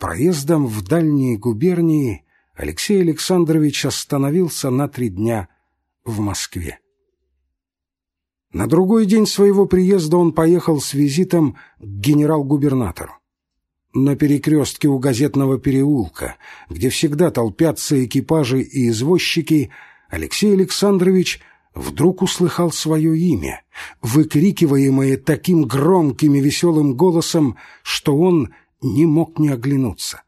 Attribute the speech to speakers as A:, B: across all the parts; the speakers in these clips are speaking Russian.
A: Проездом в дальние губернии Алексей Александрович остановился на три дня в Москве. На другой день своего приезда он поехал с визитом к генерал-губернатору. На перекрестке у газетного переулка, где всегда толпятся экипажи и извозчики, Алексей Александрович вдруг услыхал свое имя, выкрикиваемое таким громким и веселым голосом, что он не мог не оглянуться.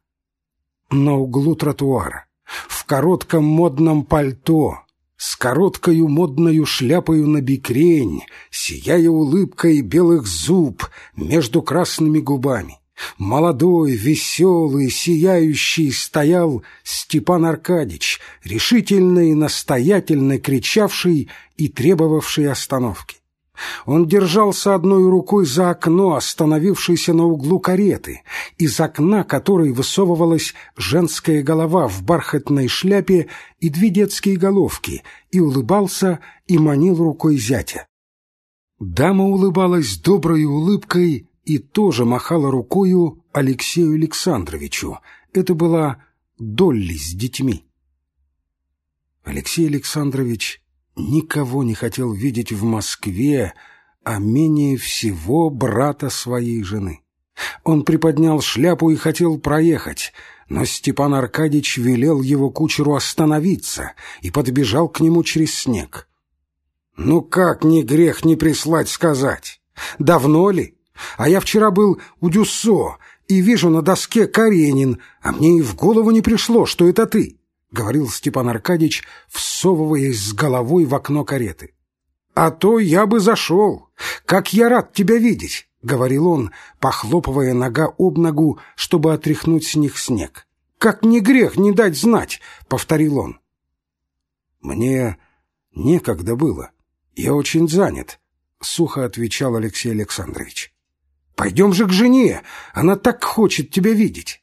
A: На углу тротуара, в коротком модном пальто, с короткою модною шляпою на бикрень, сияя улыбкой белых зуб между красными губами, Молодой, веселый, сияющий стоял Степан Аркадьич, решительно и настоятельно кричавший и требовавший остановки. Он держался одной рукой за окно, остановившееся на углу кареты, из окна которой высовывалась женская голова в бархатной шляпе и две детские головки, и улыбался и манил рукой зятя. Дама улыбалась доброй улыбкой и тоже махала рукою Алексею Александровичу. Это была Долли с детьми. Алексей Александрович никого не хотел видеть в Москве, а менее всего брата своей жены. Он приподнял шляпу и хотел проехать, но Степан Аркадьич велел его кучеру остановиться и подбежал к нему через снег. «Ну как не грех не прислать сказать? Давно ли? А я вчера был у Дюссо и вижу на доске Каренин, а мне и в голову не пришло, что это ты». — говорил Степан Аркадьич, всовываясь с головой в окно кареты. «А то я бы зашел. Как я рад тебя видеть!» — говорил он, похлопывая нога об ногу, чтобы отряхнуть с них снег. «Как не грех не дать знать!» — повторил он. «Мне некогда было. Я очень занят», — сухо отвечал Алексей Александрович. «Пойдем же к жене. Она так хочет тебя видеть».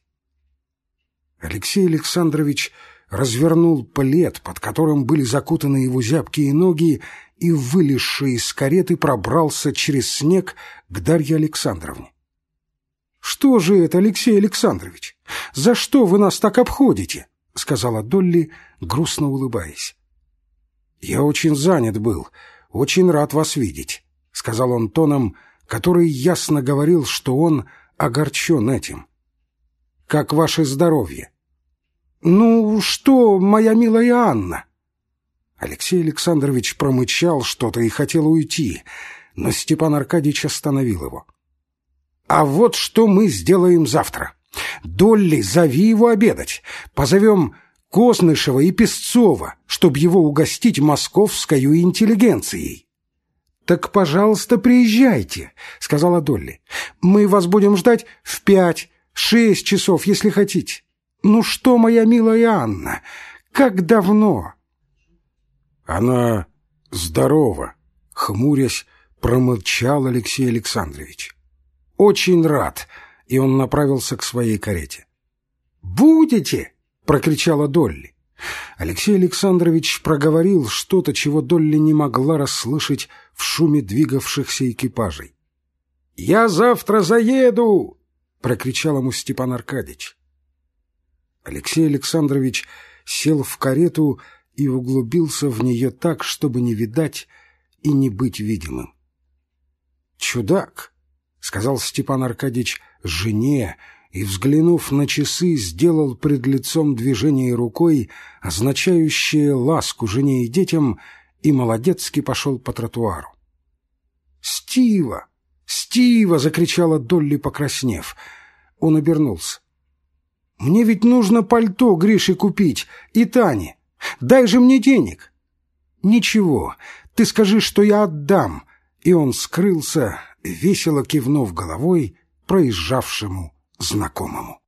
A: Алексей Александрович развернул плед, под которым были закутаны его зябкие ноги, и, вылезший из кареты, пробрался через снег к Дарье Александровне. «Что же это, Алексей Александрович? За что вы нас так обходите?» — сказала Долли, грустно улыбаясь. «Я очень занят был, очень рад вас видеть», — сказал он тоном, который ясно говорил, что он огорчен этим. «Как ваше здоровье?» «Ну что, моя милая Анна?» Алексей Александрович промычал что-то и хотел уйти, но Степан Аркадьевич остановил его. «А вот что мы сделаем завтра. Долли, зови его обедать. Позовем Коснышева и Песцова, чтобы его угостить московской интеллигенцией». «Так, пожалуйста, приезжайте», — сказала Долли. «Мы вас будем ждать в пять, шесть часов, если хотите». «Ну что, моя милая Анна, как давно?» «Она здорова», — хмурясь, промолчал Алексей Александрович. «Очень рад», — и он направился к своей карете. «Будете?» — прокричала Долли. Алексей Александрович проговорил что-то, чего Долли не могла расслышать в шуме двигавшихся экипажей. «Я завтра заеду!» — прокричал ему Степан Аркадьевич. Алексей Александрович сел в карету и углубился в нее так, чтобы не видать и не быть видимым. «Чудак!» — сказал Степан Аркадьевич жене, и, взглянув на часы, сделал пред лицом движение рукой, означающее ласку жене и детям, и молодецки пошел по тротуару. «Стива! Стива!» — закричала Долли, покраснев. Он обернулся. Мне ведь нужно пальто Грише купить и Тане. Дай же мне денег. Ничего, ты скажи, что я отдам. И он скрылся, весело кивнув головой проезжавшему знакомому.